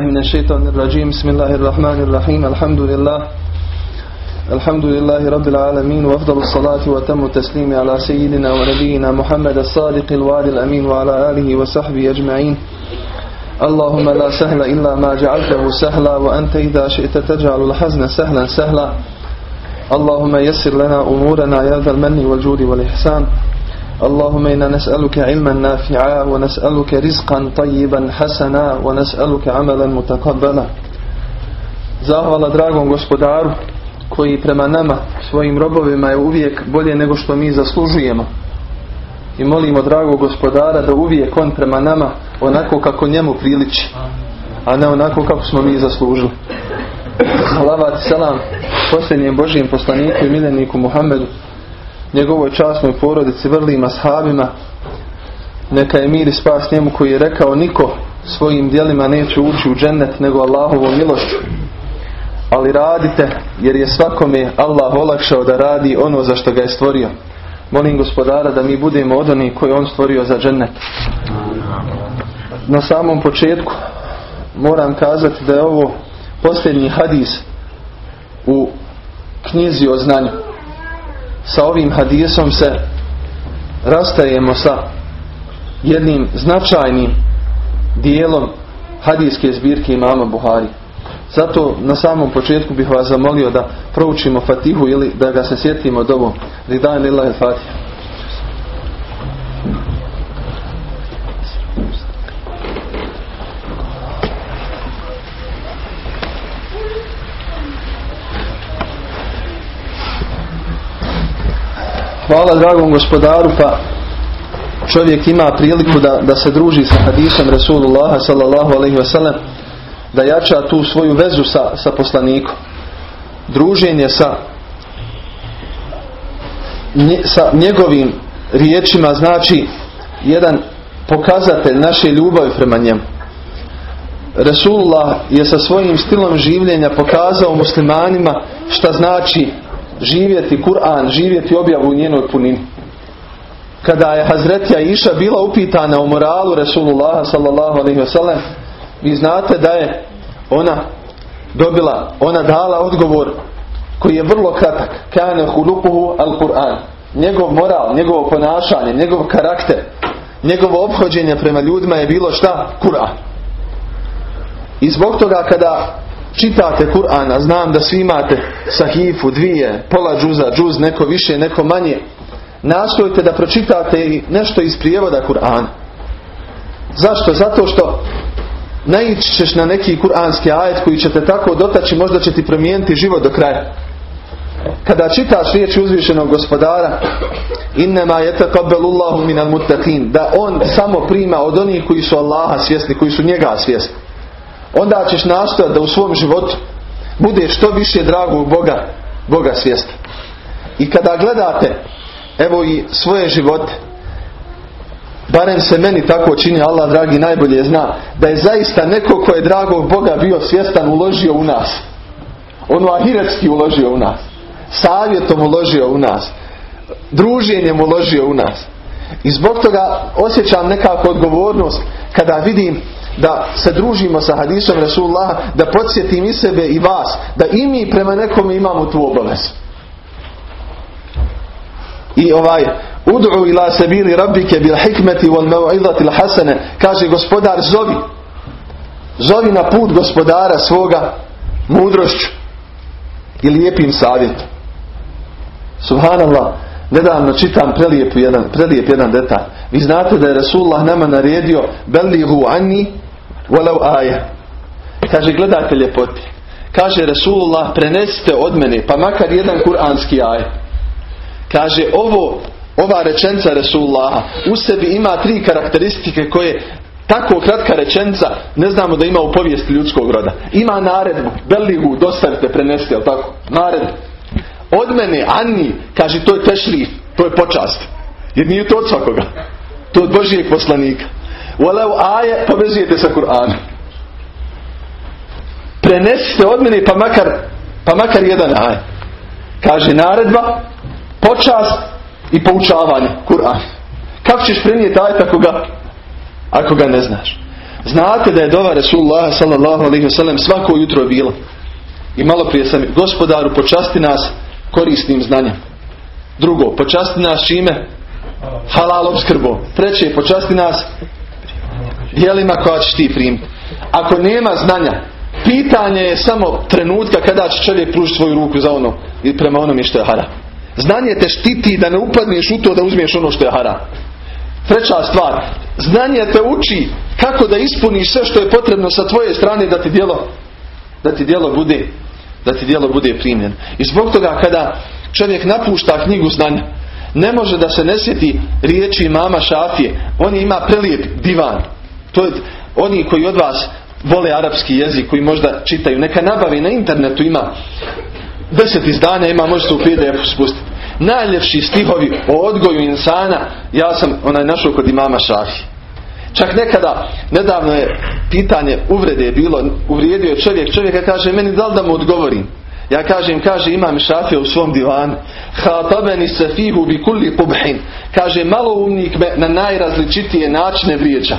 من الشيطان الرجيم. بسم الله الرحمن الرحيم. الحمد لله. الحمد لله رب العالمين. وأفضل الصلاة وتم التسليم على سيدنا ونبينا محمد الصادق الوعد الأمين وعلى آله وصحبه أجمعين. اللهم لا سهل إلا ما جعلته سهلا وأنت إذا شئت تجعل الحزن سهلا سهلا. اللهم يسر لنا أمورنا يا ذا المن والجود والإحسان. اللهم إنا نسألك علما نافعا ونسألك رزقا طيبا حسنا ونسألك عملا متقبلا Zahvala dragom gospodaru koji prema nama, svojim robovima je uvijek bolje nego što mi zaslužujemo. I molimo dragog gospodara da uvijek on prema nama onako kako njemu priliči, a ne onako kako smo mi zaslužili. Salavat i selam posljednjem Božijem poslaniku i miljeniku Muhammedu njegovoj časnoj porodici, vrlima, sahabima. Neka je mir i spas njemu koji je rekao niko svojim dijelima neće ući u džennet nego Allahovom milošću. Ali radite jer je svakome Allah olakšao da radi ono za što ga je stvorio. Molim gospodara da mi budemo od onih koji on stvorio za džennet. Na samom početku moram kazati da je ovo posljednji hadis u knjizi o znanju sa ovim hadisom se rastajemo sa jednim značajnim dijelom hadijske zbirke imama Buhari. Zato na samom početku bih vas zamolio da proučimo Fatihu ili da ga se sjetimo od ovo. Ridan illahi Fatiha. Hvala dragom gospodaru pa čovjek ima priliku da, da se druži sa hadisom Resulullaha sallallahu alaihi wasallam da jača tu svoju vezu sa, sa poslanikom. Druženje sa, nje, sa njegovim riječima znači jedan pokazatelj naše ljubavi prema njemu. Resulullah je sa svojim stilom življenja pokazao muslimanima šta znači živjeti Kur'an, živjeti objavu u njenoj punini. Kada je Hazretja Iša bila upitana o moralu Resulullah sallallahu alaihi wasallam, vi znate da je ona dobila, ona dala odgovor koji je vrlo kratak. Kane hulukuhu al Kur'an. Njegov moral, njegovo ponašanje, njegov karakter, njegovo obhođenje prema ljudima je bilo šta? Kur'an. I zbog toga kada čitate Kur'ana, znam da svi imate sahifu, dvije, pola džuza, džuz, neko više, neko manje. Nastojite da pročitate i nešto iz prijevoda Kur'ana. Zašto? Zato što naići ćeš na neki kur'anski ajet koji će te tako dotaći, možda će ti promijeniti život do kraja. Kada čitaš riječ uzvišenog gospodara innema yataqabbalullahu minal muttaqin da on samo prima od onih koji su Allaha svjesni, koji su njega svjesni onda ćeš nastojati da u svom životu bude što više dragog Boga, Boga svijesta. I kada gledate evo i svoje živote barem se meni tako čini Allah dragi najbolje zna da je zaista neko ko je dragog Boga bio svjestan uložio u nas ono ahiretski uložio u nas savjetom uložio u nas druženjem uložio u nas i zbog toga osjećam nekako odgovornost kada vidim da se družimo sa hadisom Rasulullah, da podsjetim i sebe i vas, da i mi prema nekom imamo tu obavezu. I ovaj Ud'u ila sabili rabbike bil hikmeti wal mau'izati hasane kaže gospodar zovi zovi na put gospodara svoga mudrošću i lijepim savjetom. Subhanallah nedavno čitam prelijep jedan, prelijep jedan detalj. Vi znate da je Rasulullah nama naredio Bellihu anni walau aja. Kaže gledajte ljepote. Kaže Rasulullah prenesite od mene pa makar jedan kuranski aj. Kaže ovo ova rečenca Rasulullaha u sebi ima tri karakteristike koje tako kratka rečenca ne znamo da ima u povijesti ljudskog roda. Ima naredbu, Bellihu, dostavite, prenesite, jel tako? Naredbu. Od mene, Anni, kaže to je tešrif, to je počast. Jer nije to od svakoga. To je od Božijeg poslanika. Walau aje, povezujete sa Kur'anom. Prenesite od mene pa makar, pa makar jedan aj. Kaže naredba, počast i poučavanje Kur'an. Kako ćeš prenijeti ajet ako ga, ako ga ne znaš? Znate da je dova Resulullah sallallahu alaihi wasallam svako jutro bilo. I malo prije sam gospodaru počasti nas korisnim znanjem. Drugo, počasti nas čime? Halal obskrbo. Treće, počasti nas dijelima koja ćeš ti primiti. Ako nema znanja, pitanje je samo trenutka kada će čovjek pružiti svoju ruku za ono i prema onome što je haram. Znanje te štiti da ne upadneš u to da uzmiješ ono što je haram. Treća stvar, znanje te uči kako da ispuniš sve što je potrebno sa tvoje strane da ti djelo, da ti djelo bude da ti djelo bude primjen. I zbog toga kada čovjek napušta knjigu znanja, ne može da se ne sjeti riječi mama Šafije. On ima prelijep divan. To je, oni koji od vas vole arapski jezik, koji možda čitaju, neka nabavi na internetu ima deset izdanja, ima možete u PDF spustiti. Najljepši stihovi o odgoju insana, ja sam onaj našao kod imama Šafije. Čak nekada, nedavno je pitanje uvrede je bilo, uvrijedio je čovjek, čovjeka kaže, meni da li da mu odgovorim? Ja kažem, kaže imam šafija u svom divanu. Hatabeni se fihu bi kulli. Kaže, malo umnik me na najrazličitije načine vrijeđa.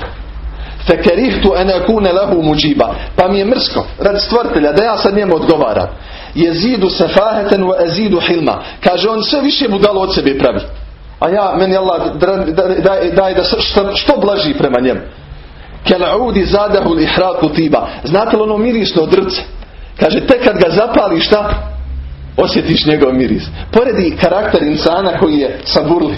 Fekerihtu enakune lahu muđiba. Pa mi je mrsko, radi stvrtelja, da ja sad njemu odgovaram. Jezidu sefaheten wa ezidu hilma. Kaže, on sve više budalo od sebe pravi. A ja, meni Allah daj, daj da što, što blaži prema njemu. Kel'udi zadahu lihraku tiba. Znate li ono mirisno drce? Kaže, tek kad ga zapali šta? Osjetiš njegov miris. Poredi karakter insana koji je saburli.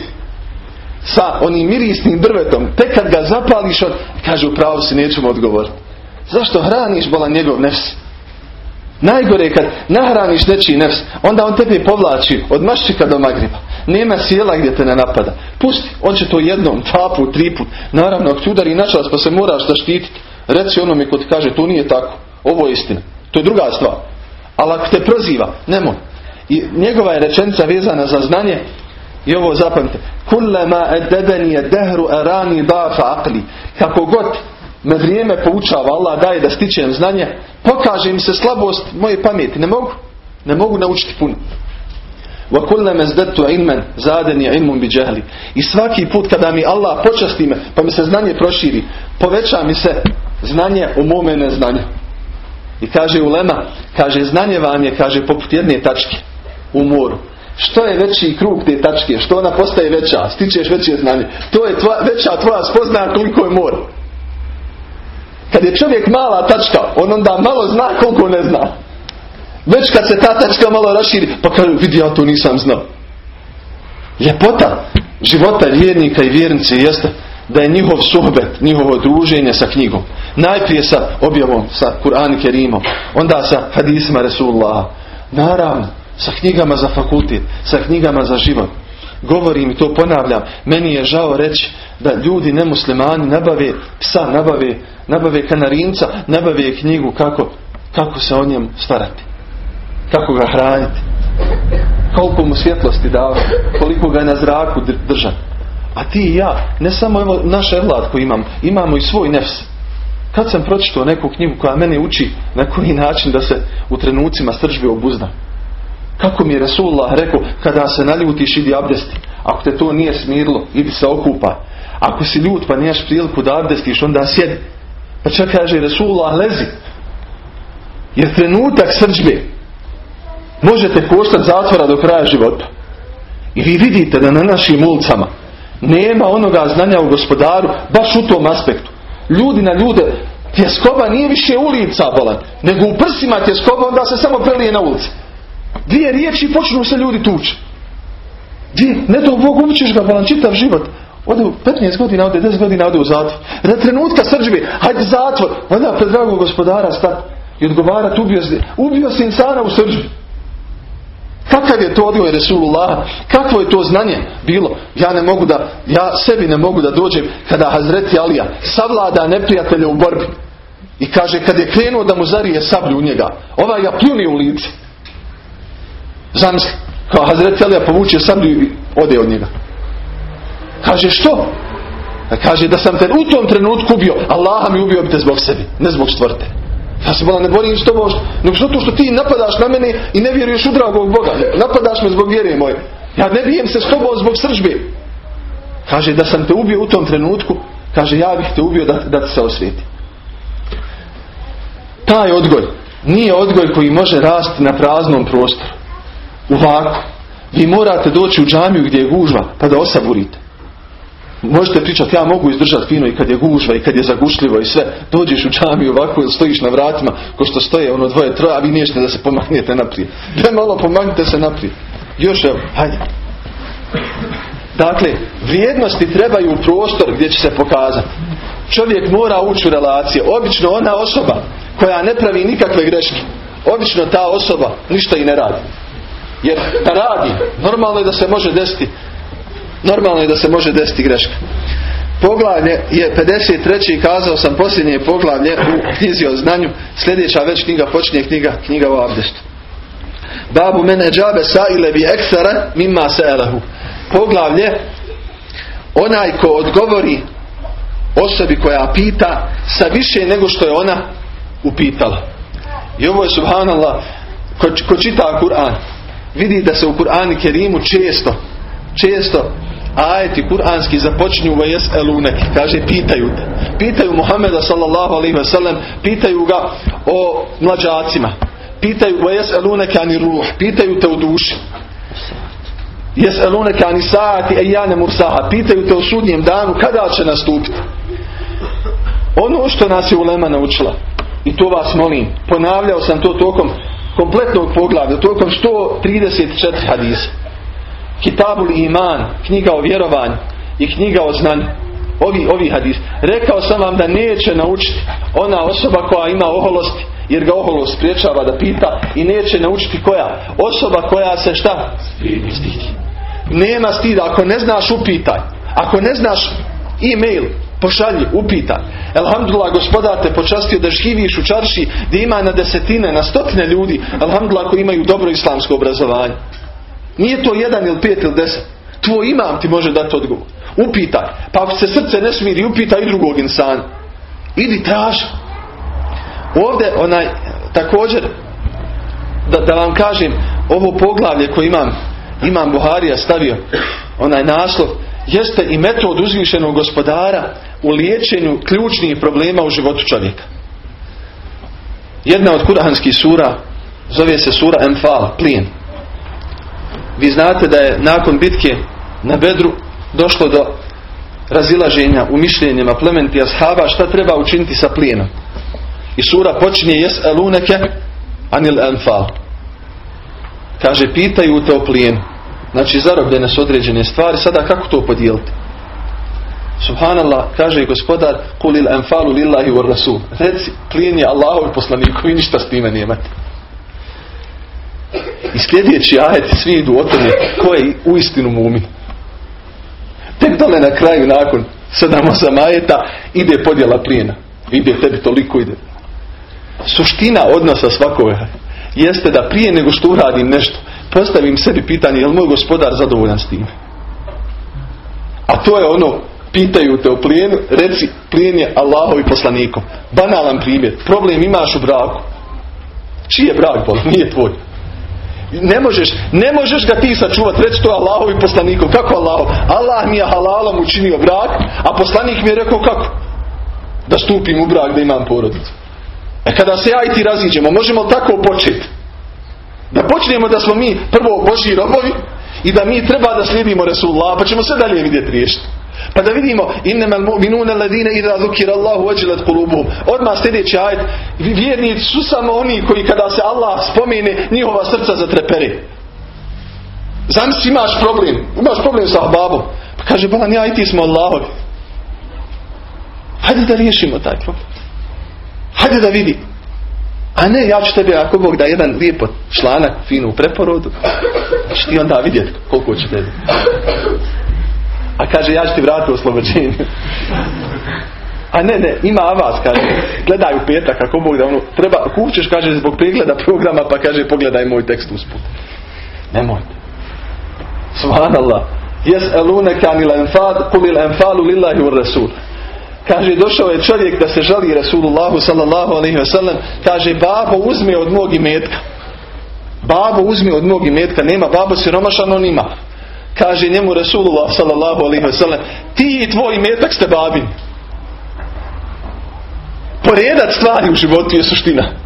Sa onim mirisnim drvetom. Tek kad ga zapališ, on, kaže, upravo si nećemo odgovoriti. Zašto hraniš bola njegov nefs? Najgore je kad nahraniš nečiji nefs, onda on tebe povlači od maščika do magriba. Nema sjela gdje te ne napada. Pusti, on će to jednom, dva put, tri put. Naravno, ako ti udari načas pa se moraš zaštititi, reci onome ko ti kaže, to nije tako. Ovo je istina. To je druga stvar. Ali ako te proziva, nemoj. I njegova je rečenica vezana za znanje i ovo zapamte. Kullama edebeni dehru erani dafa akli. Kako god me vrijeme poučava, Allah daje da stičem znanje, pokaže im se slabost moje pameti. Ne mogu. Ne mogu naučiti puno. Wa kullama zadtu ilman zadani ilmun bi jahli. I svaki put kada mi Allah počasti me, pa mi se znanje proširi, poveća mi se znanje u mome neznanju. I kaže Ulema, kaže znanje vam je, kaže poput jedne tačke u moru. Što je veći krug te tačke, što ona postaje veća, stičeš veće znanje. To je tva, veća tvoja spoznaja koliko je mor. Kad je čovjek mala tačka, on onda malo zna koliko ne zna. Već kad se ta tačka malo raširi, pa kaže, vidi ja to nisam znao. Ljepota života vjernika i vjernice jeste da je njihov suhbet, njihovo druženje sa knjigom. Najprije sa objavom, sa Kur'an Kerimom, onda sa hadisima Resulullah. Naravno, sa knjigama za fakultet, sa knjigama za život. Govorim i to ponavljam, meni je žao reći da ljudi nemuslimani nabave psa, nabave, nabave kanarinca, nabave knjigu kako, kako se o njemu starati. Kako ga hraniti. Koliko mu svjetlosti dava, koliko ga na zraku držati. A ti i ja, ne samo evo naš evlad koji imam, imamo i svoj nefs. Kad sam pročitao neku knjigu koja mene uči na koji način da se u trenucima sržbe obuzna. Kako mi je Resulullah rekao, kada se naljutiš idi abdesti. Ako te to nije smirilo, idi se okupa. Ako si ljut pa nemaš priliku da abdestiš, onda sjedi. Pa čak kaže Resulullah lezi. Jer trenutak srđbe možete koštati zatvora do kraja života. I vi vidite da na našim ulicama nema onoga znanja u gospodaru baš u tom aspektu. Ljudi na ljude, tjeskoba nije više ulica bolan, nego u prsima tjeskoba onda se samo prelije na ulici. Dvije riječi počnu se ljudi tući. Dvije, ne to Bog učiš ga bolan čitav život. Ode u 15 godina, ode 10 godina, ode u zatvor. Na trenutka srđbi, hajde zatvor. Onda pred dragog gospodara stati i odgovarati, ubio ubio si insana u srđbi. Kakav je to odgoj Resulullah? Kakvo je to znanje bilo? Ja ne mogu da, ja sebi ne mogu da dođem kada Hazreti Alija savlada neprijatelja u borbi. I kaže, kad je krenuo da mu zarije sablju u njega, ovaj ga pljuni u lice. Zamisli, kao Hazreti Alija povuče sablju i ode od njega. Kaže, što? Kaže, da sam te u tom trenutku ubio, Allaha mi ubio bi te zbog sebi, ne zbog stvrte. Ja se bola ne borim s tobom, nego zato što ti napadaš na mene i ne vjeruješ u dragog Boga. Napadaš me zbog vjere moje. Ja ne bijem se s tobom zbog sržbe. Kaže da sam te ubio u tom trenutku, kaže ja bih te ubio da, da ti se osvijeti. taj odgoj nije odgoj koji može rasti na praznom prostoru. U vaku. Vi morate doći u džamiju gdje je gužva pa da osaburite. Možete pričati, ja mogu izdržati fino i kad je gužva i kad je zagušljivo i sve. Dođeš u džamiju ovako stojiš na vratima ko što stoje ono dvoje, troje, a vi nijete da se pomaknete naprijed. Da malo pomaknite se naprijed. Još evo, hajde. Dakle, vrijednosti trebaju u prostor gdje će se pokazati. Čovjek mora ući u relacije. Obično ona osoba koja ne pravi nikakve greške, obično ta osoba ništa i ne radi. Jer radi, normalno je da se može desiti normalno je da se može desiti greška. Poglavlje je 53. kazao sam posljednje poglavlje u knjizi o znanju. Sljedeća već knjiga počinje knjiga, knjiga o abdestu. Babu mene džabe sa ile bi eksara mimma se elehu. Poglavlje onaj ko odgovori osobi koja pita sa više nego što je ona upitala. I ovo je subhanallah ko, ko čita Kur'an vidi da se u Kur'anu Kerimu često često ajeti kuranski započinju vajes elunek, kaže pitaju te. Pitaju Muhameda sallallahu alaihi wasallam, pitaju ga o mlađacima. Pitaju vajes elunek ani ruh, pitaju te o duši. Jes elunek ani saati ejane mursaha, pitaju te o sudnjem danu, kada će nastupiti. Ono što nas je ulema naučila, i to vas molim, ponavljao sam to tokom kompletnog poglavlja, tokom 134 hadisa Kitabul Iman, knjiga o vjerovanju i knjiga o znanju. Ovi, ovi hadis. Rekao sam vam da neće naučiti ona osoba koja ima oholosti, jer ga oholost spriječava da pita i neće naučiti koja? Osoba koja se šta? Stidi. Nema stida. Ako ne znaš, upitaj. Ako ne znaš e-mail, pošalji, upitaj. Alhamdulillah, gospodar te počastio da živiš u čarši gdje ima na desetine, na stotine ljudi. Alhamdulillah, koji imaju dobro islamsko obrazovanje. Nije to jedan ili pet ili deset. Tvoj imam ti može dati odgovor. Upitaj. Pa ako se srce ne smiri, upitaj i drugog insana. Idi traži. Ovdje onaj, također, da, da vam kažem, ovo poglavlje koje imam, imam Buharija stavio, onaj naslov, jeste i metod uzvišenog gospodara u liječenju ključnih problema u životu čovjeka. Jedna od kuranskih sura zove se sura Enfal, plijen. Vi znate da je nakon bitke na Bedru došlo do razilaženja u mišljenjima plementi ashaba šta treba učiniti sa plijenom. I sura počinje jes eluneke anil enfal. Kaže pitaju te o plijenu. Znači zarobljene su određene stvari. Sada kako to podijeliti? Subhanallah, kaže gospodar kulil enfalu lillahi wa rasul. Reci, plijen je Allahov poslaniku i ništa s time nemate. I sljedeći ajet svi idu o tome ko je u istinu mumin. Tek dole na kraju nakon sedam osam ajeta ide podjela plijena. Ide tebi toliko ide. Suština odnosa svakoga jeste da prije nego što uradim nešto postavim sebi pitanje je li moj gospodar zadovoljan s time. A to je ono pitaju te o plijenu, reci plijen je Allahovi poslanikom. Banalan primjer. Problem imaš u braku. Čiji je brak bol? Nije tvoj. Ne možeš, ne možeš ga ti sačuvati, reći to Allahovi poslanikom. Kako Allahov? Allah mi je halalom učinio brak, a poslanik mi je rekao kako? Da stupim u brak, da imam porodicu. E kada se ja i ti raziđemo, možemo tako početi. Da počnemo da smo mi prvo Božji robovi i da mi treba da slijedimo Resulullah, pa ćemo sve dalje vidjeti riješiti. Pa da vidimo innamal mu'minuna alladine idha dhukira Allahu wajilat qulubuhum. Odmah sljedeći ajet vjernici su samo oni koji kada se Allah spomene njihova srca zatrepere. Zamisli imaš problem, imaš problem sa babom. Pa kaže bolan ja i ti smo Allahovi. Hajde da riješimo taj problem. Hajde da vidi. A ne, ja ću tebi, ako Bog da jedan lijepo članak, finu preporodu, ću ti onda vidjeti koliko će tebi. A kaže, ja ću ti vratiti oslobođenje. A ne, ne, ima avas, kaže, gledaj u petak, ako Bog da ono, treba, kućeš, kaže, zbog pregleda programa, pa kaže, pogledaj moj tekst usput. Nemojte. Subhanallah. Jes elune kanil enfad, kulil enfalu lillahi ur rasul. Kaže, došao je čovjek da se žali Rasulullahu sallallahu alaihi ve sellem. Kaže, babo uzme od mog imetka. Babo uzme od mog imetka. Nema babo siromašan, on ima. Kaže njemu Rasulullah sallallahu alaihi ve sellem. Ti i tvoj imetak ste babin. Po poredat stvari u životu je suština.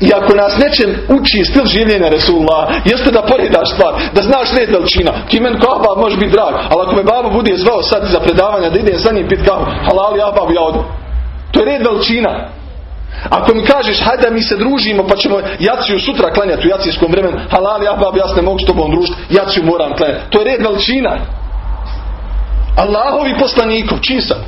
I ako nas nečem uči stil življenja Resulullah, jeste da poredaš stvar, da znaš red veličina. Ti men kao može biti drag, ali ako me babo bude zvao sad za predavanja da idem za njim pit kahu, halal ja babo ja odu. To je red veličina. Ako mi kažeš, hajde mi se družimo, pa ćemo jaciju sutra klanjati u jacijskom vremenu, halal ja ja se ne mogu s tobom družiti, jaciju moram klanjati. To je red veličina. Allahovi poslanikov, čiji sam?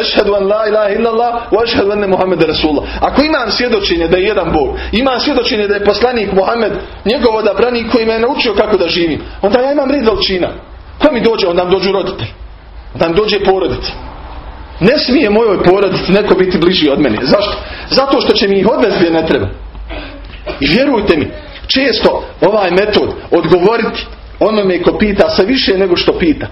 Ešhedu an la ilaha illallah wa ešhedu enne Muhammed Rasulullah. Ako imam svjedočenje da je jedan Bog, imam svjedočenje da je poslanik Muhammed njegov odabranik koji me je naučio kako da živim, onda ja imam red veličina. Ko mi dođe? Onda nam dođu roditelji. Onda nam dođe porodica. Ne smije mojoj porodici neko biti bliži od mene. Zašto? Zato što će mi ih odvesti ne treba. I vjerujte mi, često ovaj metod odgovoriti onome ko pita sve više nego što pita.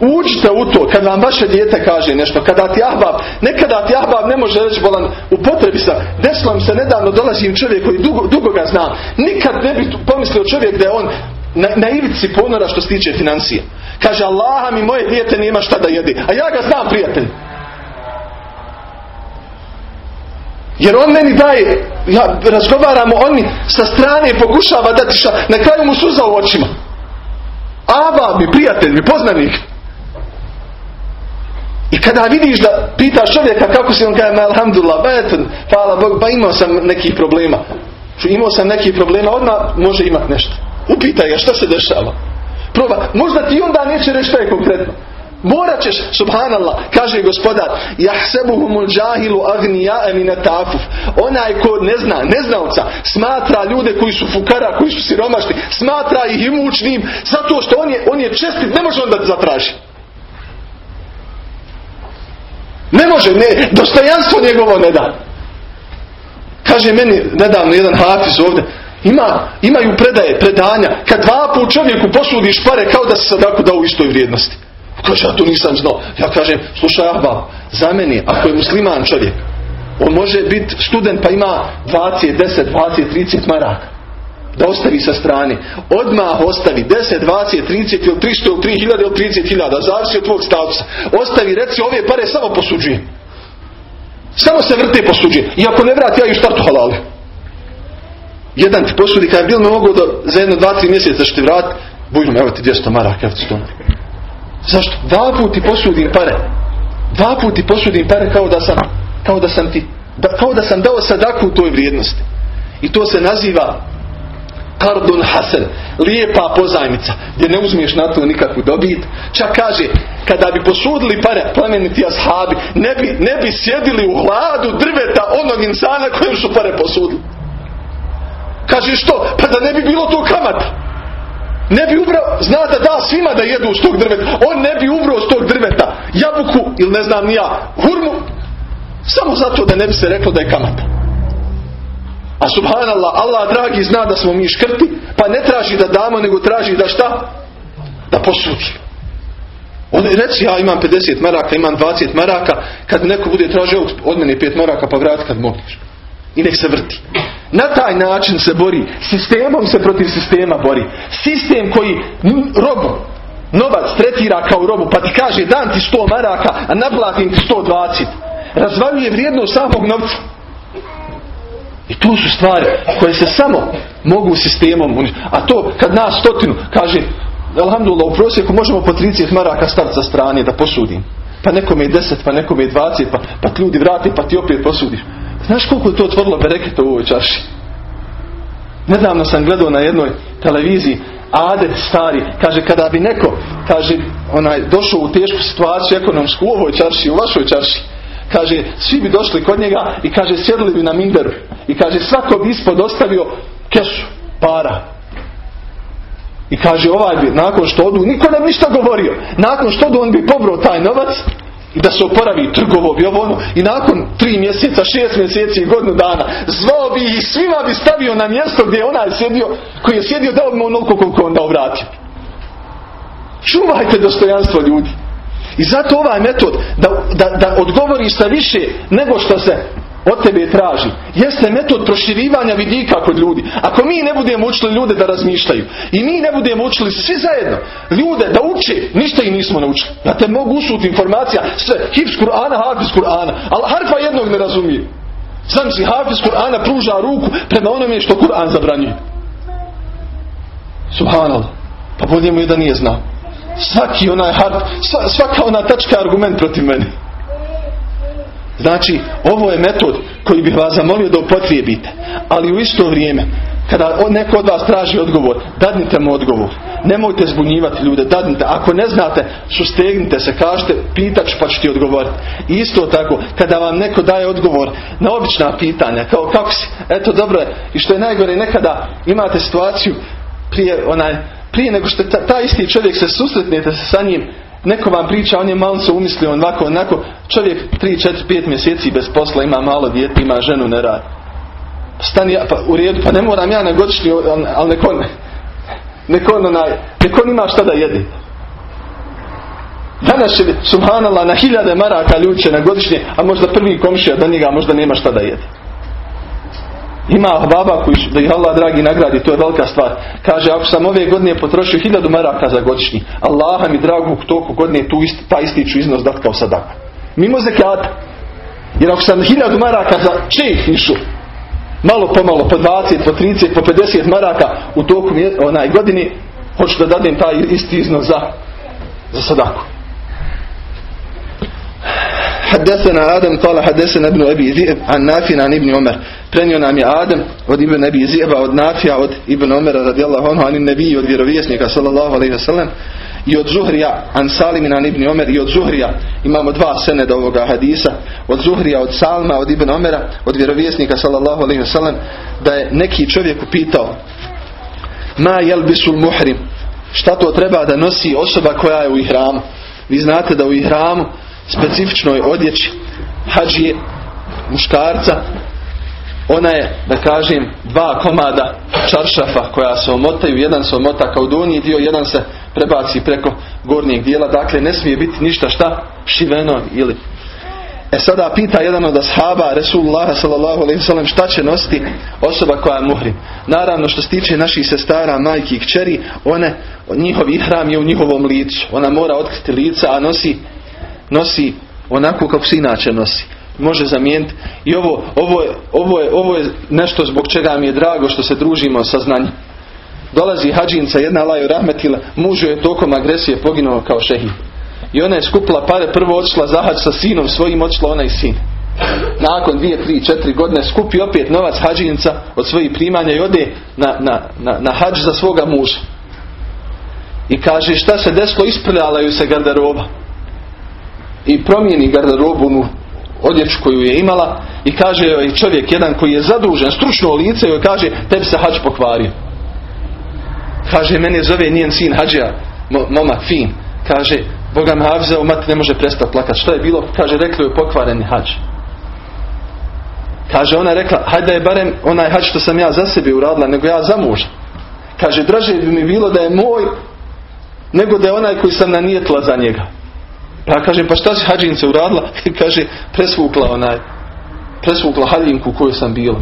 Uđite u to, kad vam vaše dijete kaže nešto, kada ti ahbab, nekada ti ahbab ne može reći bolan, u potrebi sam, desilo se nedavno dolazim čovjek koji dugo, dugo ga znam, nikad ne bi pomislio čovjek da je on na, na ivici ponora što se tiče financija. Kaže, Allaha mi moje dijete nema šta da jedi, a ja ga znam prijatelj. Jer on meni daje, ja, razgovaramo, on mi sa strane pokušava dati šta, na kraju mu suza u očima. Aba mi, prijatelj mi, poznanik. I kada vidiš da pitaš čovjeka kako si on kaže, alhamdulillah, ba eto, hvala Bog, ba imao sam nekih problema. Imao sam nekih problema, odmah može imat nešto. Upitaj ga šta se dešava. Proba, možda ti onda neće reći šta je konkretno. Morat ćeš, subhanallah, kaže gospodar, jahsebuhumul džahilu agnija emine tafuf. Onaj ko ne zna, neznauca, smatra ljude koji su fukara, koji su siromašni, smatra ih imućnim, zato što on je, on je čestit, ne može onda da zatraži. Ne može, ne, dostojanstvo njegovo ne da. Kaže meni nedavno jedan hafiz ovdje, ima, imaju predaje, predanja, kad dva put čovjeku posudiš pare kao da se sadaku dao u istoj vrijednosti. Kaže, ja to nisam znao. Ja kažem, slušaj Ahbab, za meni, ako je musliman čovjek, on može biti student pa ima 20, 10, 20, 30 maraka. Da ostavi sa strane. Odmah ostavi 10, 20, 30 ili 300 ili 3000 ili 30 hiljada. Zavisi od tvog statusa. Ostavi, reci, ove pare samo posuđujem. Samo se vrte posuđujem. I ako ne vrati, ja i u startu halali. Jedan ti posudi, kada je bil me da za jedno, dva, tri mjeseca što ti vrati, bujno evo ti 200 maraka, evo ti 100 maraka. Zašto? Dva put ti posudim pare. Dva put ti posudim pare kao da sam, kao da sam ti, da, kao da sam dao sadaku u toj vrijednosti. I to se naziva Kardun Hasan, lijepa pozajmica, gdje ne uzmiješ na to nikakvu dobit. Čak kaže, kada bi posudili pare plemeniti ashabi, ne bi, ne bi sjedili u hladu drveta onog insana kojem su pare posudili. Kaže što? Pa da ne bi bilo to kamata. Ne bi ubrao, zna da da svima da jedu s tog drveta. On ne bi ubrao s tog drveta jabuku ili ne znam ni ja, hurmu. Samo zato da ne bi se reklo da je kamata. A subhanallah, Allah dragi zna da smo mi škrti, pa ne traži da damo, nego traži da šta? Da posudi. On reci ja imam 50 maraka, imam 20 maraka, kad neko bude tražio od mene 5 maraka pa vrati kad mogliš. I nek se vrti. Na taj način se bori. Sistemom se protiv sistema bori. Sistem koji robu, novac tretira kao robu, pa ti kaže dan ti 100 maraka, a naplatim ti 120. Razvaljuje vrijednost samog novca. I tu su stvari koje se samo mogu sistemom A to kad nas stotinu kaže Alhamdulillah u prosjeku možemo po 30 maraka staviti sa strane da posudim. Pa nekome je 10, pa nekome je 20, pa, pa ljudi vrati, pa ti opet posudiš. Znaš koliko je to otvorilo bereketa u ovoj čaši? Nedavno sam gledao na jednoj televiziji Adet stari, kaže kada bi neko kaže, onaj, došao u tešku situaciju ekonomsku u ovoj čarši, u vašoj čarši kaže, svi bi došli kod njega i kaže, sjedli bi na minderu i kaže, svako bi ispod ostavio kesu, para i kaže, ovaj bi, nakon što odu, niko ne bi ništa govorio nakon što odu, on bi pobrao taj novac i da se oporavi trgovo bi ovo i nakon tri mjeseca, šest mjeseci i godinu dana zvao bi i svima bi stavio na mjesto gdje je onaj sjedio koji je sjedio da odmah onoliko koliko onda vratio. Čuvajte dostojanstvo ljudi. I zato ovaj metod da, da, da odgovori sa više nego što se od tebe traži. Jeste metod proširivanja vidika kod ljudi. Ako mi ne budemo učili ljude da razmišljaju i mi ne budemo učili svi zajedno ljude da uče, ništa i nismo naučili. Da te mogu usuti informacija, sve, hips Kur'ana, hafiz Kur'ana, ali harfa jednog ne razumije. Znači, Hafiz Kur'ana pruža ruku prema onome što Kur'an zabranjuje. Subhanallah. Pa bolje mu je da nije znao. Svaki onaj harf, svaka ona tačka argument protiv mene. Znači, ovo je metod koji bih vas zamolio da upotrijebite. Ali u isto vrijeme, kada neko od vas traži odgovor, dadnite mu odgovor. Nemojte zbunjivati ljude, dadnite. Ako ne znate, sustegnite se, kažete, pitač pa ću ti odgovoriti. Isto tako, kada vam neko daje odgovor na obična pitanja, kao kako si, eto dobro je. I što je najgore, nekada imate situaciju prije, onaj, prije nego što taj isti čovjek se susretnete sa njim, Neko vam priča, on je malo se umislio onako, onako, čovjek 3, 4, 5 mjeseci bez posla, ima malo dijete, ima ženu, ne radi. Stani ja, pa u redu, pa ne moram ja na godišnji, ali neko, neko, onaj, neko ima šta da jede. Danas će, subhanallah, na hiljade maraka ljudi na godišnje, a možda prvi komšija do njega možda nema šta da jede. Ima baba koji, da ih Allah dragi nagradi, to je velika stvar. Kaže, ako sam ove godine potrošio hiljadu maraka za godišnji, Allaha mi dragu toku godine tu isti, taj isti iznos dat kao sadaka. Mimo zekata. Jer ako sam hiljadu maraka za čeh išao, malo po malo, po 20, po 30, po 50 maraka u toku onaj godini, hoću da dadim taj isti iznos za, za sadaku. Hadesena Adem kala hadesena ibn Ebi Zib an Nafin an ibn Omer. Prenio nam je Adem od ibn Ebi Ziba, od Nafija, od ibn Omera radijallahu anhu, an Nebi od vjerovjesnika sallallahu alaihi wasallam i od Zuhrija, an Salimin an ibn Omer i od Zuhrija. Imamo dva seneda ovoga hadisa. Od Zuhrija, od Salma, od ibn Omera, od vjerovjesnika sallallahu alaihi wasallam da je neki čovjek upitao Ma jel bisul muhrim? Šta to treba da nosi osoba koja je u ihramu? Vi znate da u ihramu specifičnoj odjeći hađije muškarca ona je, da kažem, dva komada čaršafa koja se omotaju, jedan se omota kao donji dio, jedan se prebaci preko gornjeg dijela, dakle ne smije biti ništa šta šiveno ili E sada pita jedan od ashaba Resulullah sallallahu sallam šta će nositi osoba koja je muhrim. Naravno što se tiče naših sestara, majki i kćeri, one, njihov ihram je u njihovom licu. Ona mora otkriti lica, a nosi nosi onako kako se inače nosi. Može zamijeniti. I ovo, ovo, je, ovo, je, ovo je nešto zbog čega mi je drago što se družimo sa znanjem. Dolazi hađinca, jedna laju rahmetila, mužu je tokom agresije poginuo kao šehid. I ona je skupila pare, prvo odšla za hađ sa sinom svojim, odšla ona i sin. Nakon dvije, tri, četiri godine skupi opet novac hađinca od svojih primanja i ode na, na, na, na hađ za svoga muža. I kaže šta se desilo, isprljala ju se garderoba i promijeni garderobunu odjeću koju je imala i kaže joj čovjek jedan koji je zadužen, stručno lice joj kaže tebi se hađ pokvario. Kaže mene zove njen sin hađija, momak fin. Kaže Boga me havzeo, mat ne može prestati plakat. Što je bilo? Kaže rekli joj pokvareni hađ. Kaže ona rekla hajde je barem onaj hađ što sam ja za sebe uradila nego ja za muža. Kaže draže bi mi bilo da je moj nego da je onaj koji sam nanijetila za njega. Pa kažem, pa šta si hađince uradila? kaže, presvukla onaj, presvukla haljinku u kojoj sam bila.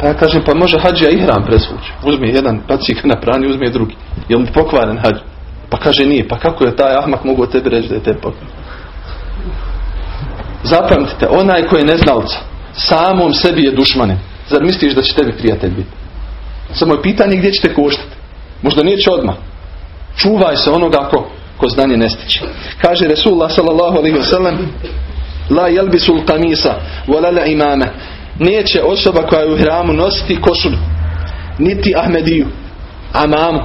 Pa ja kažem, pa može hađija ihram presvući. Uzme jedan, baci na prani, uzme drugi. Je li pokvaren hađ? Pa kaže, nije. Pa kako je taj ahmak mogu tebi reći da je te pokvaren? Zapamtite, onaj koji je neznalca, samom sebi je dušmanin. Zar misliš da će tebi prijatelj biti? Samo je pitanje gdje ćete koštati. Možda neće odmah. Čuvaj se onoga ko ko znanje ne stiče. Kaže Resulullah sallallahu alaihi wa sallam La jelbisul kamisa Walala imame Neće osoba koja je u hramu nositi košulju Niti Ahmediju Amamu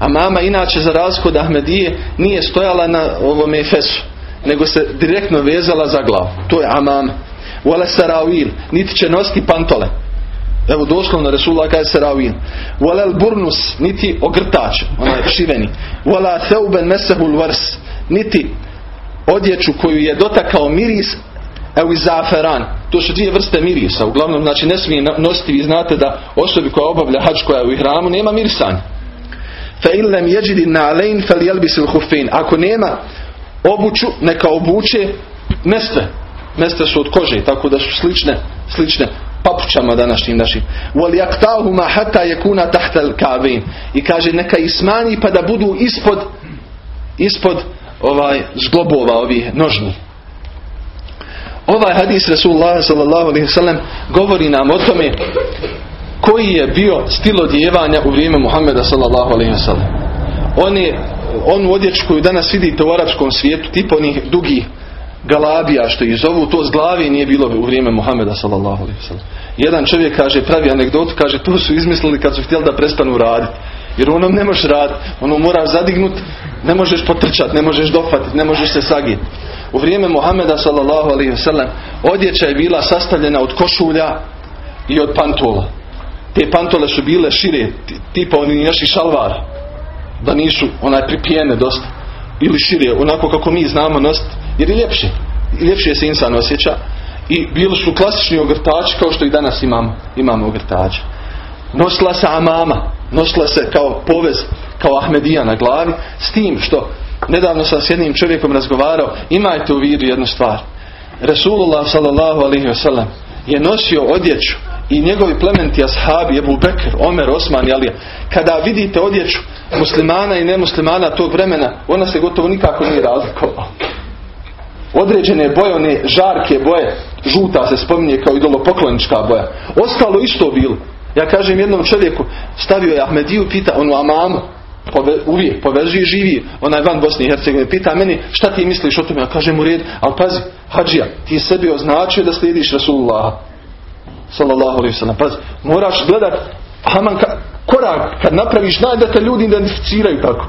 Amama inače za razliku od Ahmedije Nije stojala na ovome efesu Nego se direktno vezala za glavu. To je amama. Wala sarawil Niti će nositi pantole Evo doslovno Resulullah kaže seravin. Walal burnus, niti ogrtač, onaj šiveni. Wala mesehul vars, niti odjeću koju je dotakao miris, evo i zaferan. To su dvije vrste mirisa. Uglavnom, znači ne smije nositi, vi znate da osobi koja obavlja hač koja je u ihramu nema mirisanja. Fa illam yajid na'alain falyalbis al Ako nema obuću, neka obuče mestve. Mestve su od kože, tako da su slične, slične papučama današnjim našim. وَلْيَقْتَاهُمَا حَتَّى يَكُونَ تَحْتَ الْكَعْبِينَ I kaže neka ih smanji pa da budu ispod ispod ovaj zglobova ovih nožni. Ovaj hadis Rasulullah sallallahu alaihi sallam govori nam o tome koji je bio stil odjevanja u vrijeme Muhammeda sallallahu alaihi sallam. On je onu odjeću koju danas vidite u arapskom svijetu, tip onih dugih galabija što ih zovu, to s glavi nije bilo u vrijeme Muhameda sallallahu alaihi sallam. Jedan čovjek kaže, pravi anegdotu, kaže, to su izmislili kad su htjeli da prestanu raditi. Jer onom ne možeš raditi, ono mora zadignut, ne možeš potrčati, ne možeš dohvatiti, ne možeš se sagiti. U vrijeme Muhameda sallallahu alaihi sallam odjeća je bila sastavljena od košulja i od pantola. Te pantole su bile šire, tipa oni naši šalvara. Da nisu onaj pripijene dosta. Ili šire, onako kako mi znamo nositi. Jer je ljepše. Ljepše se insan osjeća. I bili su klasični ogrtači kao što i danas imamo, imamo ogrtače. Nosila se amama, nosila se kao povez, kao Ahmedija na glavi, s tim što nedavno sam s jednim čovjekom razgovarao, imajte u vidu jednu stvar. Resulullah sallallahu je nosio odjeću i njegovi plementi ashabi, Ebu Bekr, Omer, Osman i Alija, kada vidite odjeću muslimana i nemuslimana tog vremena, ona se gotovo nikako nije razlikovala. Određene boje, one žarke boje, žuta se spominje kao idolopoklonička boja. Ostalo isto bilo. Ja kažem jednom čovjeku, stavio je Ahmediju, pita onu amamu, pove, uvijek poveži i živi, onaj van Bosne i Hercegovine, pita meni šta ti misliš o tome, ja kažem u red, ali pazi, hađija, ti sebi označio da slijediš Rasulullah sallallahu alaihi sallam, pazi, moraš gledat Haman ka, korak, kad napraviš naj da te ljudi identificiraju tako.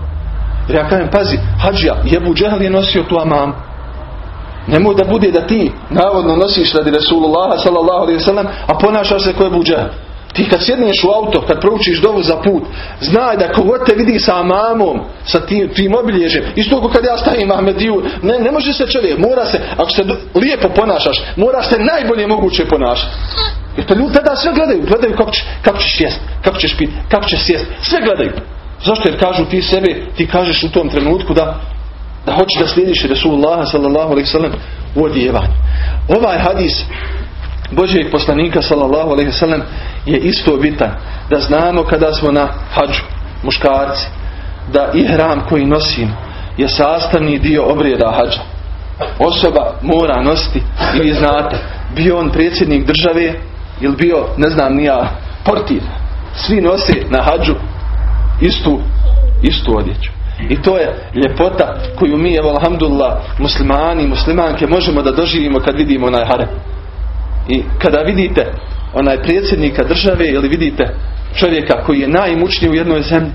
Jer ja kažem, pazi, hađija, jebu džehal je nosio tu amamu. Nemoj da bude da ti navodno nosiš radi Rasulullah sallallahu alaihi sallam, a ponašaš se ko je buđa. Ti kad sjedneš u auto, kad proučiš dovu za put, znaj da kogod te vidi sa mamom, sa tim, tim obilježem, isto kako kad ja stavim Ahmediju, ne, ne može se čovjek, mora se, ako se lijepo ponašaš, moraš se najbolje moguće ponašati. Jer to ljudi tada sve gledaju, gledaju kako, će, kako ćeš jest, kako ćeš piti, kako ćeš sjest, sve gledaju. Zašto? Jer kažu ti sebe, ti kažeš u tom trenutku da da hoćeš da slijediš Resulullah sallallahu alaihi sallam u odjevanju. Ovaj hadis Božijeg poslanika sallallahu alaihi sallam je isto bitan da znamo kada smo na hađu muškarci da ihram koji nosim je sastavni dio obrijeda hađa. Osoba mora nositi i vi znate bio on predsjednik države ili bio ne znam nija portir. Svi nose na hađu istu, istu odjeću. I to je ljepota koju mi, evo, alhamdulillah, muslimani i muslimanke možemo da doživimo kad vidimo onaj harem. I kada vidite onaj predsjednika države ili vidite čovjeka koji je najimućniji u jednoj zemlji,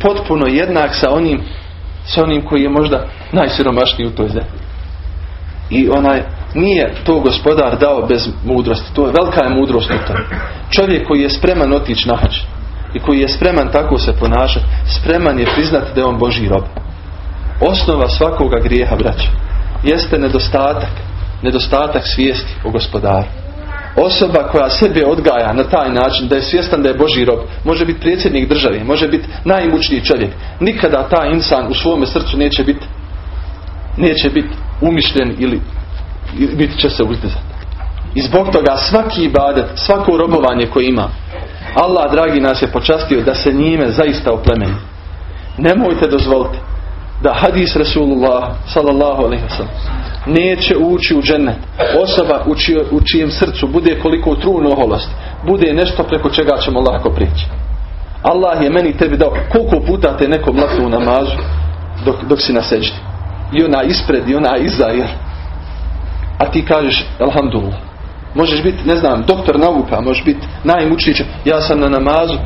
potpuno jednak sa onim, sa onim koji je možda najsiromašniji u toj zemlji. I onaj, nije to gospodar dao bez mudrosti. To je velika je mudrost u tome. Čovjek koji je spreman otići na hač i koji je spreman tako se ponašati, spreman je priznati da je on Boži rob. Osnova svakoga grijeha, braća, jeste nedostatak, nedostatak svijesti o gospodaru. Osoba koja sebe odgaja na taj način da je svjestan da je Boži rob, može biti predsjednik države, može biti najimućniji čovjek. Nikada taj insan u svome srcu neće biti neće biti umišljen ili biti će se uzdizati. I zbog toga svaki ibadet, svako robovanje koje ima, Allah, dragi, nas je počastio da se njime zaista oplemeni. Nemojte dozvoliti da hadis Rasulullah sallallahu alaihi wasallam neće ući u džennet. Osoba u, u čijem srcu bude koliko trunu oholost, bude nešto preko čega ćemo lako prići. Allah je meni tebi dao koliko puta te neko mlatu u namazu dok, dok si na seđi. I ona ispred i ona iza. Jer, a ti kažeš, alhamdulillah. Možeš biti, ne znam, doktor nauka, možeš biti najmučniji. Ja sam na namazu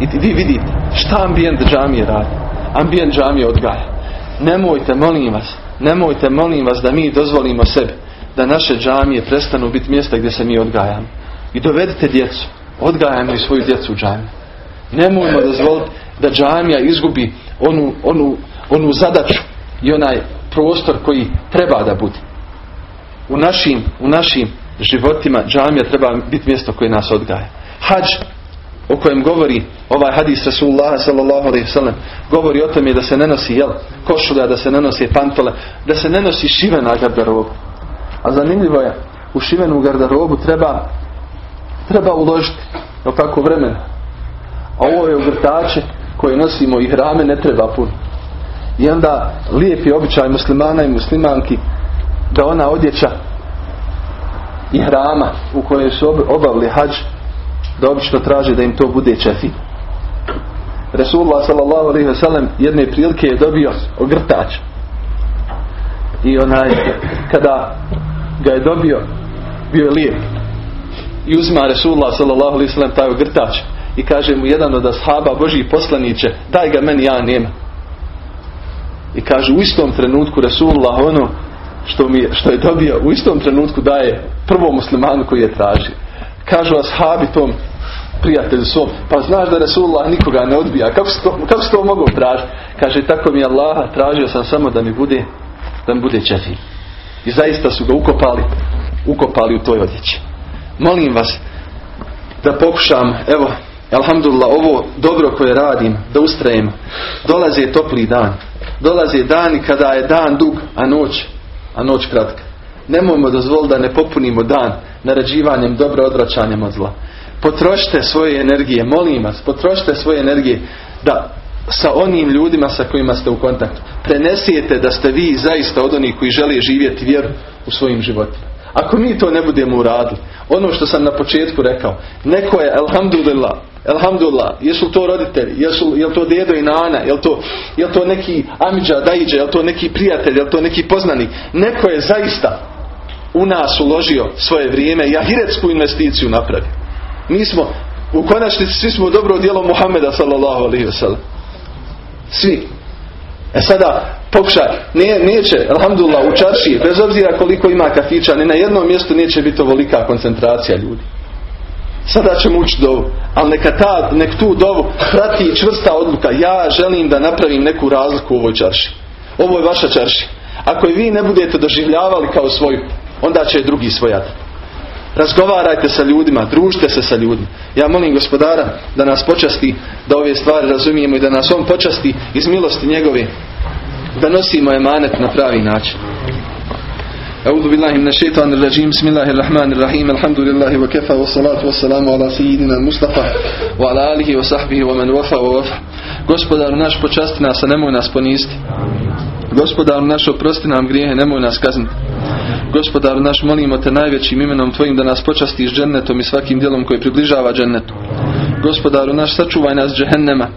i vi vidite šta ambijent džamije radi. Ambijent džamije odgaja. Nemojte, molim vas, nemojte, molim vas da mi dozvolimo sebi da naše džamije prestanu biti mjesta gdje se mi odgajamo. I dovedite djecu. Odgajamo i svoju djecu u džamiju. Nemojmo dozvoliti da džamija izgubi onu, onu, onu zadaću i onaj prostor koji treba da bude. U našim, u našim životima džamija treba biti mjesto koje nas odgaja. Hadž o kojem govori ovaj hadis Rasulullah sallallahu alaihi sallam govori o tome da se ne nosi jel, košulja, da se ne nosi pantole, da se ne nosi šivena garderobu. A zanimljivo je, u šivenu garderobu treba treba uložiti no kako vremena. A ovo je ugrtače koje nosimo i hrame ne treba puno. I onda lijepi običaj muslimana i muslimanki da ona odjeća i hrama u kojoj su obavili hađ da obično traže da im to bude čefi. Resulullah sellem jedne prilike je dobio ogrtač. I onaj kada ga je dobio bio je lijep. I uzma Resulullah sellem taj ogrtač i kaže mu jedan od ashaba Božji poslaniće daj ga meni ja nema. I kaže u istom trenutku Resulullah ono što, mi, što je dobio u istom trenutku daje prvom muslimanu koji je tražio. Kažu ashabi tom prijatelju svom, pa znaš da Resulullah nikoga ne odbija. Kako se to, kako to mogao tražiti? Kaže, tako mi Allaha, tražio sam samo da mi bude, da mi bude čefi. I zaista su ga ukopali, ukopali u toj odjeći. Molim vas da pokušam, evo, alhamdulillah, ovo dobro koje radim, da ustrajem. Dolaze topli dan. Dolaze dani kada je dan dug, a noć, a noć kratka. Nemojmo dozvoliti da ne popunimo dan narađivanjem dobra odvraćanjem od zla potrošite svoje energije, molim vas, potrošite svoje energije da sa onim ljudima sa kojima ste u kontaktu prenesijete da ste vi zaista od onih koji žele živjeti vjeru u svojim životima. Ako mi to ne budemo uradili, ono što sam na početku rekao, neko je, alhamdulillah, alhamdulillah, jesu to roditelji, jesu, je to dedo i nana, je to, je to neki amidža, dajđa, je to neki prijatelj, je to neki poznanik, neko je zaista u nas uložio svoje vrijeme i ahiretsku investiciju napravio. Mi smo, u konačnici svi smo dobro djelo Muhameda sallallahu alaihi ve sellem. Svi. E sada, pokušaj, nije, neće, alhamdulillah, u čaršiji, bez obzira koliko ima kafića, ni na jednom mjestu neće biti ovolika koncentracija ljudi. Sada ćemo ući dovu, ali neka, ta, nek tu dovu prati čvrsta odluka. Ja želim da napravim neku razliku u ovoj čarši. Ovo je vaša čarši. Ako je vi ne budete doživljavali kao svoju, onda će drugi svojati. Razgovarajte sa ljudima, družite se sa ljudima. Ja molim gospodara da nas počasti, da ove stvari razumijemo i da nas on počasti iz milosti njegove, da nosimo emanet na pravi način. أعوذ بالله من الشيطان الرجيم بسم الله الرحمن الرحيم الحمد لله وكفى والصلاة والسلام على سيدنا المصطفى وعلى آله وصحبه ومن وفى ووفى Gospodar naš počasti nas, a nemoj nas ponisti. Gospodar naš oprosti nam grijehe, nemoj nas kazniti. Gospodar naš, molimo te najvećim imenom Tvojim da nas počastiš džennetom i svakim djelom koji približava džennetu. Gospodaru naš, sačuvaj nas džehennema.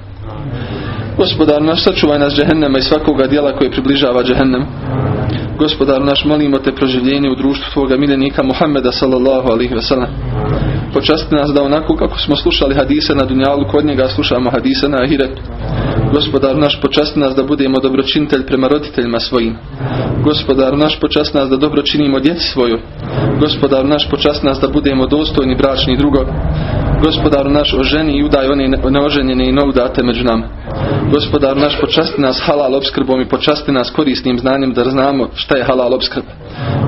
Gospodaru naš, sačuvaj nas džehennema i svakoga djela koji približava džehennem. Gospodaru naš, molimo te proživljenje u društvu Tvoga miljenika Muhammeda sallallahu alihi wasallam. Počasti nas da onako kako smo slušali hadise na Dunjalu, kod njega slušamo hadise na Ahiretu. Gospodar naš počasti nas da budemo dobročinitelj prema roditeljima svojim. Gospodar naš počasti nas da dobro činimo djeci svoju. Gospodar naš počasti nas da budemo dostojni bračni drugog. Gospodaru naš oženi i udaj one neoženjene i neudate među nama. Gospodaru naš počasti nas halal obskrbom i počasti nas korisnim znanjem da znamo šta je halal obskrb.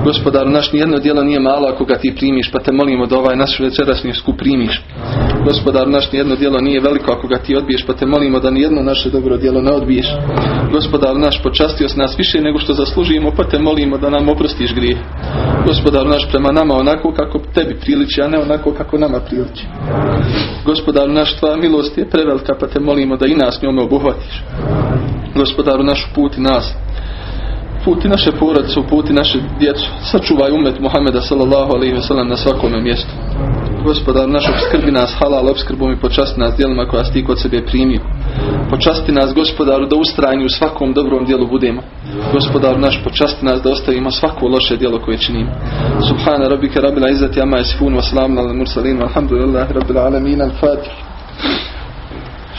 Gospodaru naš nijedno djelo nije malo ako ga ti primiš pa te molimo da ovaj naš večerašnji skup primiš. Gospodaru naš nijedno djelo nije veliko ako ga ti odbiješ pa te molimo da nijedno naše dobro djelo ne odbiješ. Gospodaru naš počastio s nas više nego što zaslužimo pa te molimo da nam oprostiš grije. Gospodaru naš prema nama onako kako tebi priliči a ne onako kako nama priliči. Gospodaru naš tvoja milost je prevelika pa te molimo da i nas njome obuhvatiš. Gospodaru naš puti nas puti naše porodice, puti naše djecu. Sačuvaj umet Muhameda sallallahu alaihi ve sellem na svakome mjestu. Gospodar naš obskrbi nas halal obskrbom i počasti nas djelima koja si ti kod sebe primio. Počasti nas gospodaru da ustrajni u svakom dobrom djelu budemo. Gospodar naš počasti nas da ostavimo svako loše djelo koje činimo. Subhana rabbika rabbil izzati amma yasifun wa salamun alal mursalin walhamdulillahi rabbil alamin al-fatih.